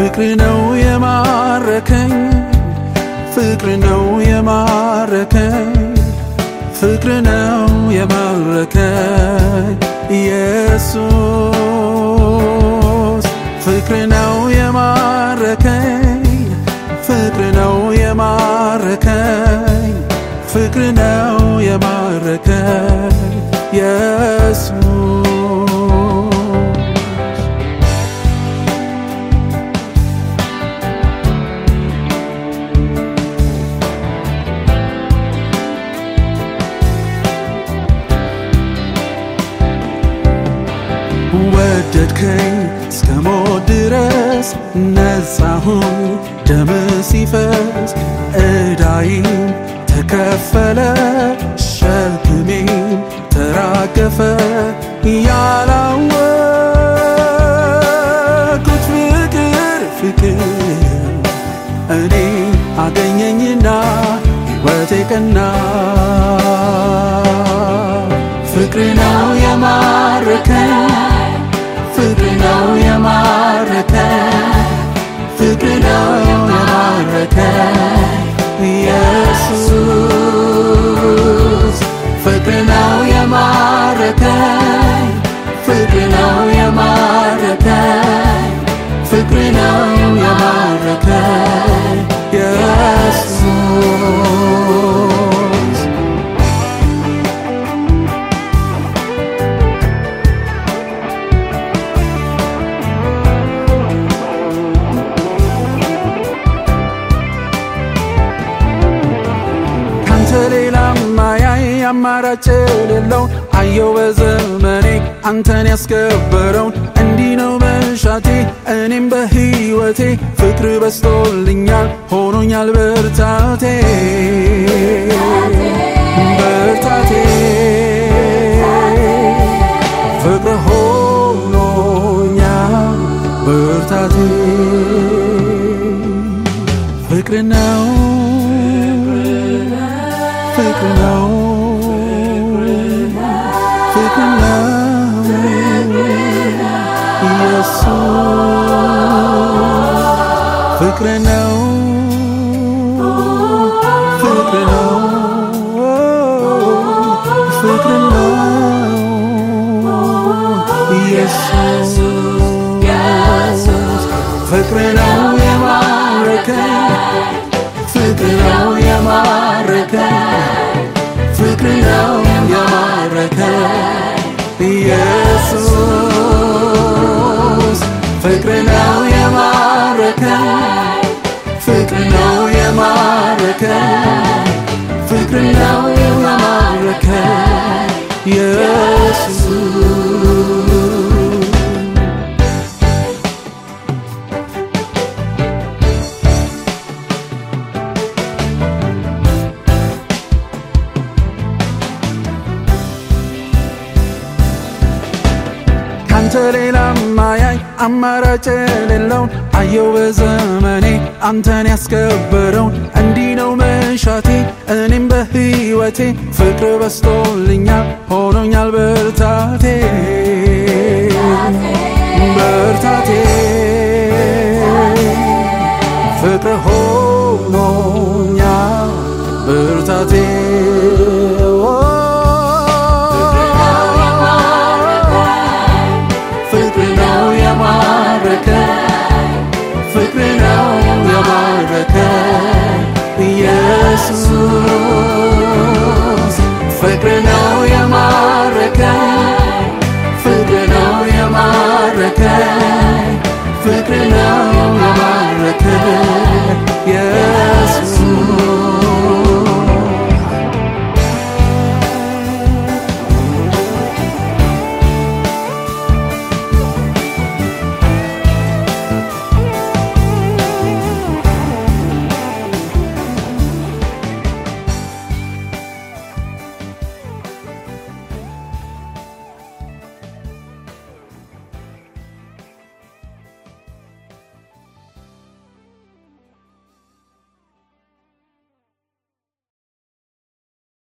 ፍቅር ነው የማረከኝ ፍቅር ነው የማረከኝ ፍቅር ነው የማረከኝ ኢየሱስ ፍቅር ነው ወደድከኝ እስከ ሞት ድረስ ነጻሁኝ ደም ሲፈስ ዕዳይም ተከፈለ ሸክሜም ተራገፈ ያላወቅኩት ፍቅር ፍቅር እኔ አገኘኝና ሕይወቴ ቀና። ፍቅር ነው የማረከኝ አማራጭ የሌለው አየው በዘመኔ አንተን ያስከበረውን እንዲህ ነው መሻቴ። እኔም በሕይወቴ ፍቅር በስቶልኛል ሆኖኛል ብርታቴ ብርታቴ ፍቅር ሆኖኛል ብርታቴ ፍቅር ፍቅር ነው። ፍቅር ነው። ፍቅር ነው። ኢየሱስ ፍቅር ነው የማረከኝ ፍቅር ነው የማረከኝ ፍቅር ነው የማረከኝ ኢየሱስ የማረከኝ ፍቅር የማረከኝ ኢየሱስ። ካንተ ሌላ ማያይ አማራጭ የሌለውን አየው በዘመኔ አንተን ያስከበረውን ነው መሻቴ እኔም በሕይወቴ ፍቅር በስቶልኛል ሆኖኛል ብርታቴ